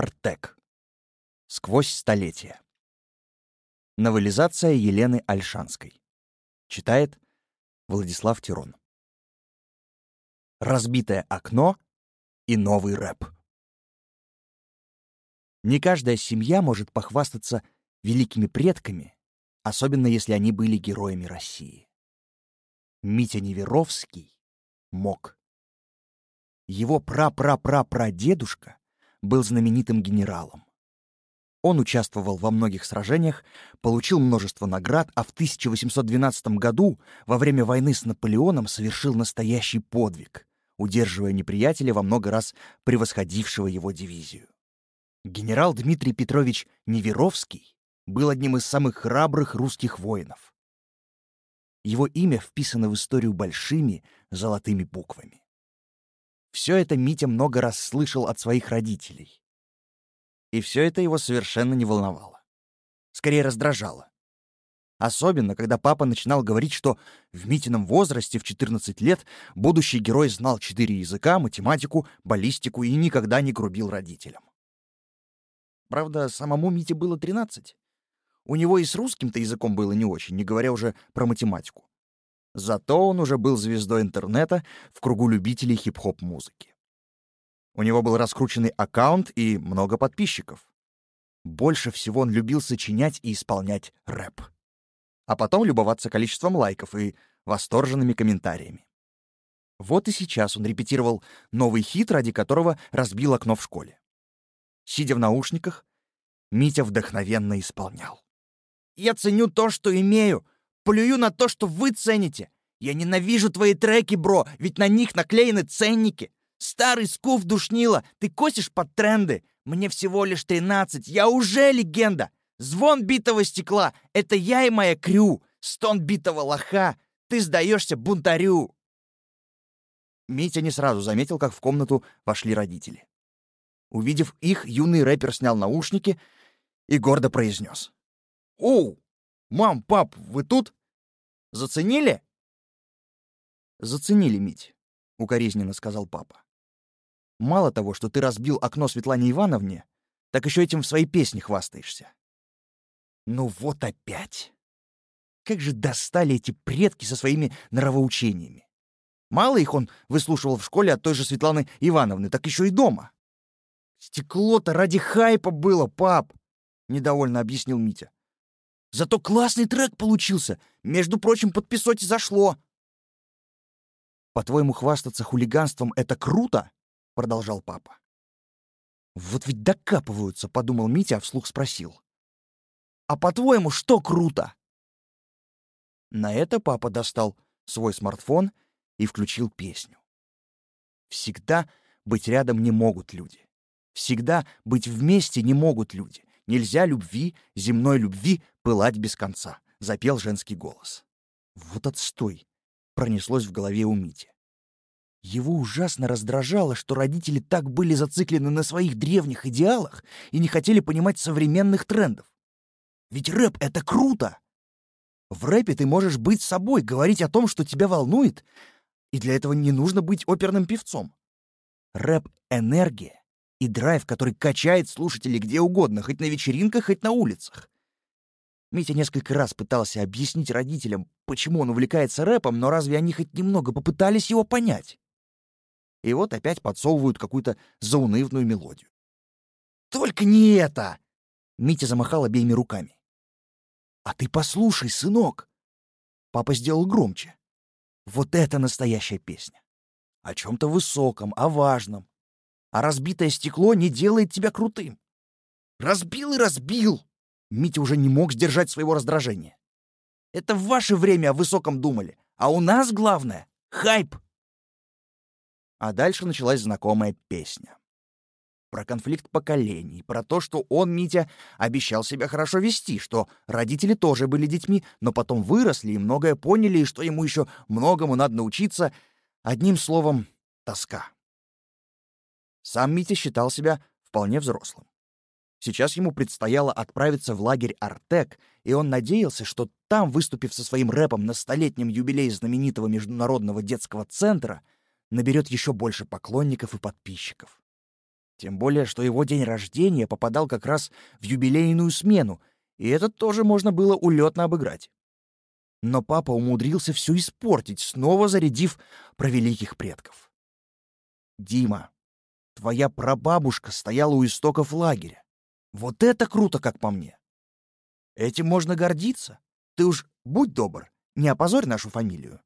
Артек. Сквозь столетия. Новелизация Елены Альшанской. Читает Владислав Тирон. Разбитое окно и новый рэп. Не каждая семья может похвастаться великими предками, особенно если они были героями России. Митя Неверовский мог. Его пра-пра-пра-прадедушка был знаменитым генералом. Он участвовал во многих сражениях, получил множество наград, а в 1812 году, во время войны с Наполеоном, совершил настоящий подвиг, удерживая неприятеля во много раз превосходившего его дивизию. Генерал Дмитрий Петрович Неверовский был одним из самых храбрых русских воинов. Его имя вписано в историю большими золотыми буквами. Все это Митя много раз слышал от своих родителей. И все это его совершенно не волновало. Скорее раздражало. Особенно, когда папа начинал говорить, что в Митином возрасте в 14 лет будущий герой знал четыре языка, математику, баллистику и никогда не грубил родителям. Правда, самому Мите было 13. У него и с русским-то языком было не очень, не говоря уже про математику. Зато он уже был звездой интернета в кругу любителей хип-хоп музыки. У него был раскрученный аккаунт и много подписчиков. Больше всего он любил сочинять и исполнять рэп. А потом любоваться количеством лайков и восторженными комментариями. Вот и сейчас он репетировал новый хит, ради которого разбил окно в школе. Сидя в наушниках, Митя вдохновенно исполнял. «Я ценю то, что имею, плюю на то, что вы цените. Я ненавижу твои треки, бро, ведь на них наклеены ценники. Старый скуф душнила, ты косишь под тренды. Мне всего лишь тринадцать, я уже легенда. Звон битого стекла — это я и моя крю. Стон битого лоха — ты сдаешься бунтарю. Митя не сразу заметил, как в комнату вошли родители. Увидев их, юный рэпер снял наушники и гордо произнес. «Оу! Мам, пап, вы тут? Заценили?» «Заценили, Мить», — укоризненно сказал папа. Мало того, что ты разбил окно Светлане Ивановне, так еще этим в своей песне хвастаешься. Ну вот опять. Как же достали эти предки со своими нравоучениями. Мало их он выслушивал в школе от той же Светланы Ивановны, так еще и дома. «Стекло-то ради хайпа было, пап!» — недовольно объяснил Митя. «Зато классный трек получился. Между прочим, подписоте зашло». «По-твоему, хвастаться хулиганством — это круто?» продолжал папа. «Вот ведь докапываются», — подумал Митя, а вслух спросил. «А по-твоему, что круто?» На это папа достал свой смартфон и включил песню. Всегда быть рядом не могут люди. Всегда быть вместе не могут люди. Нельзя любви, земной любви, пылать без конца, — запел женский голос. Вот отстой! Пронеслось в голове у Мити. Его ужасно раздражало, что родители так были зациклены на своих древних идеалах и не хотели понимать современных трендов. Ведь рэп — это круто! В рэпе ты можешь быть собой, говорить о том, что тебя волнует, и для этого не нужно быть оперным певцом. Рэп — энергия и драйв, который качает слушателей где угодно, хоть на вечеринках, хоть на улицах. Митя несколько раз пытался объяснить родителям, почему он увлекается рэпом, но разве они хоть немного попытались его понять? И вот опять подсовывают какую-то заунывную мелодию. «Только не это!» Митя замахал обеими руками. «А ты послушай, сынок!» Папа сделал громче. «Вот это настоящая песня! О чем-то высоком, о важном. А разбитое стекло не делает тебя крутым. Разбил и разбил!» Митя уже не мог сдержать своего раздражения. «Это в ваше время о высоком думали, а у нас главное — хайп!» А дальше началась знакомая песня. Про конфликт поколений, про то, что он, Митя, обещал себя хорошо вести, что родители тоже были детьми, но потом выросли и многое поняли, и что ему еще многому надо научиться. Одним словом, тоска. Сам Митя считал себя вполне взрослым. Сейчас ему предстояло отправиться в лагерь «Артек», и он надеялся, что там, выступив со своим рэпом на столетнем юбилее знаменитого международного детского центра, наберет еще больше поклонников и подписчиков. Тем более, что его день рождения попадал как раз в юбилейную смену, и это тоже можно было улетно обыграть. Но папа умудрился все испортить, снова зарядив про великих предков. «Дима, твоя прабабушка стояла у истоков лагеря. Вот это круто, как по мне. Этим можно гордиться. Ты уж будь добр, не опозорь нашу фамилию.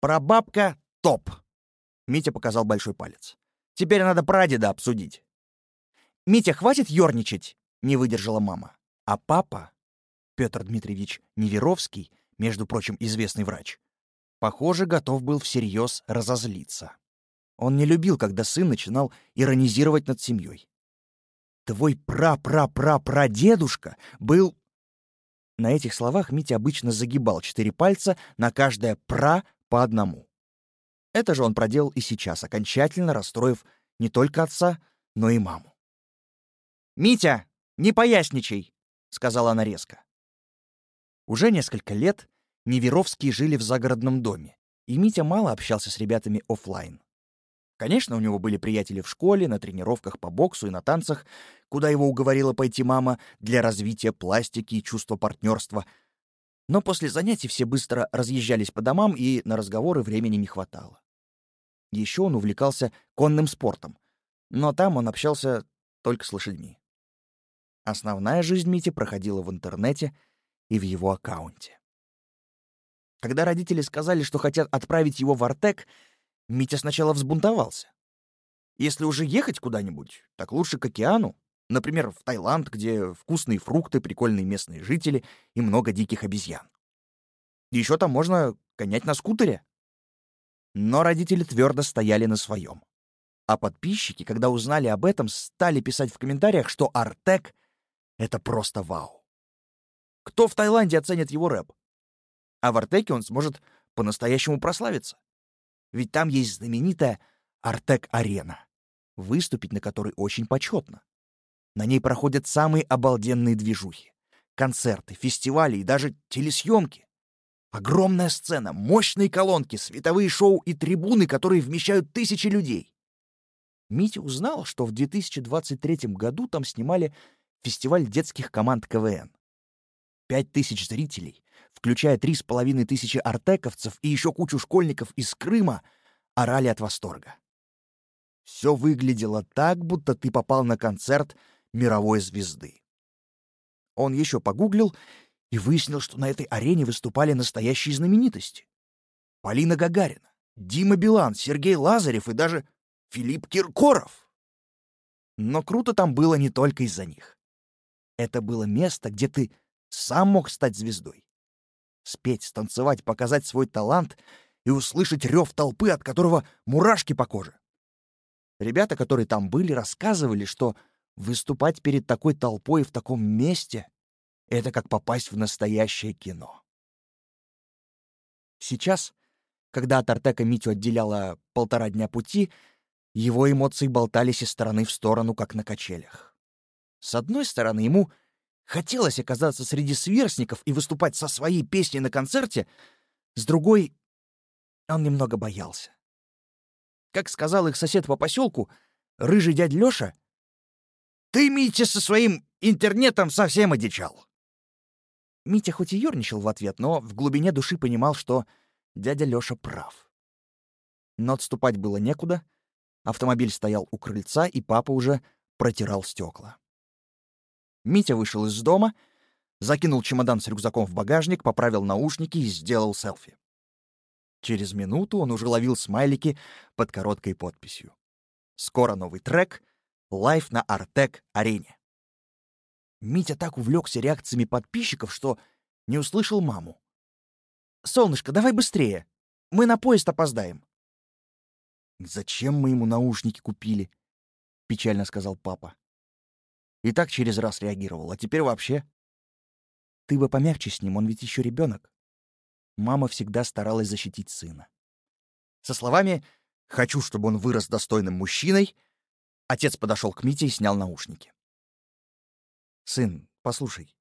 Прабабка — топ!» Митя показал большой палец. «Теперь надо прадеда обсудить». «Митя, хватит ёрничать!» — не выдержала мама. А папа, Петр Дмитриевич Неверовский, между прочим, известный врач, похоже, готов был всерьез разозлиться. Он не любил, когда сын начинал иронизировать над семьей. «Твой пра-пра-пра-прадедушка был...» На этих словах Митя обычно загибал четыре пальца на каждое «пра» по одному. Это же он проделал и сейчас, окончательно расстроив не только отца, но и маму. «Митя, не поясничай!» — сказала она резко. Уже несколько лет Неверовские жили в загородном доме, и Митя мало общался с ребятами офлайн. Конечно, у него были приятели в школе, на тренировках по боксу и на танцах, куда его уговорила пойти мама для развития пластики и чувства партнерства. Но после занятий все быстро разъезжались по домам, и на разговоры времени не хватало. Еще он увлекался конным спортом, но там он общался только с лошадьми. Основная жизнь Мити проходила в интернете и в его аккаунте. Когда родители сказали, что хотят отправить его в Артек, Митя сначала взбунтовался. Если уже ехать куда-нибудь, так лучше к океану, например, в Таиланд, где вкусные фрукты, прикольные местные жители и много диких обезьян. Еще там можно гонять на скутере. Но родители твердо стояли на своем. А подписчики, когда узнали об этом, стали писать в комментариях, что Артек это просто вау. Кто в Таиланде оценит его рэп? А в Артеке он сможет по-настоящему прославиться. Ведь там есть знаменитая Артек-арена, выступить на которой очень почетно. На ней проходят самые обалденные движухи. Концерты, фестивали и даже телесъемки. Огромная сцена, мощные колонки, световые шоу и трибуны, которые вмещают тысячи людей. Митя узнал, что в 2023 году там снимали фестиваль детских команд КВН. Пять тысяч зрителей, включая три с половиной тысячи артековцев и еще кучу школьников из Крыма, орали от восторга. Все выглядело так, будто ты попал на концерт мировой звезды. Он еще погуглил и выяснил, что на этой арене выступали настоящие знаменитости. Полина Гагарина, Дима Билан, Сергей Лазарев и даже Филипп Киркоров. Но круто там было не только из-за них. Это было место, где ты сам мог стать звездой. Спеть, станцевать, показать свой талант и услышать рев толпы, от которого мурашки по коже. Ребята, которые там были, рассказывали, что выступать перед такой толпой в таком месте — это как попасть в настоящее кино. Сейчас, когда от Артека Митю отделяло полтора дня пути, его эмоции болтались из стороны в сторону, как на качелях. С одной стороны, ему хотелось оказаться среди сверстников и выступать со своей песней на концерте, с другой — он немного боялся. Как сказал их сосед по поселку, рыжий дядь Лёша, «Ты, Митя, со своим интернетом совсем одичал!» Митя хоть и ёрничал в ответ, но в глубине души понимал, что дядя Лёша прав. Но отступать было некуда, автомобиль стоял у крыльца, и папа уже протирал стекла. Митя вышел из дома, закинул чемодан с рюкзаком в багажник, поправил наушники и сделал селфи. Через минуту он уже ловил смайлики под короткой подписью. Скоро новый трек «Live на Артек-арене». Митя так увлекся реакциями подписчиков, что не услышал маму. «Солнышко, давай быстрее. Мы на поезд опоздаем». «Зачем мы ему наушники купили?» — печально сказал папа. И так через раз реагировал, а теперь вообще. Ты бы помягче с ним, он ведь еще ребенок. Мама всегда старалась защитить сына. Со словами «хочу, чтобы он вырос достойным мужчиной», отец подошел к Мите и снял наушники. «Сын, послушай,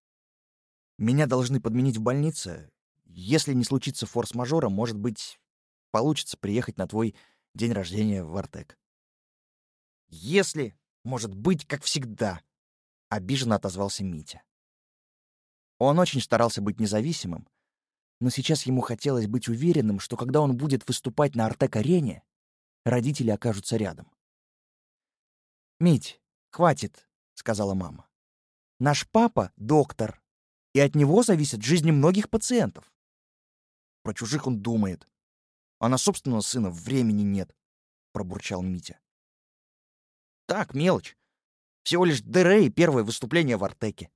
меня должны подменить в больнице. Если не случится форс-мажора, может быть, получится приехать на твой день рождения в Артек. Если может быть, как всегда», — обиженно отозвался Митя. Он очень старался быть независимым, но сейчас ему хотелось быть уверенным, что когда он будет выступать на Артек-арене, родители окажутся рядом. «Мить, хватит», — сказала мама. «Наш папа — доктор, и от него зависят жизни многих пациентов. Про чужих он думает, а на собственного сына времени нет», — пробурчал Митя. «Так, мелочь. Всего лишь ДР и первое выступление в Артеке.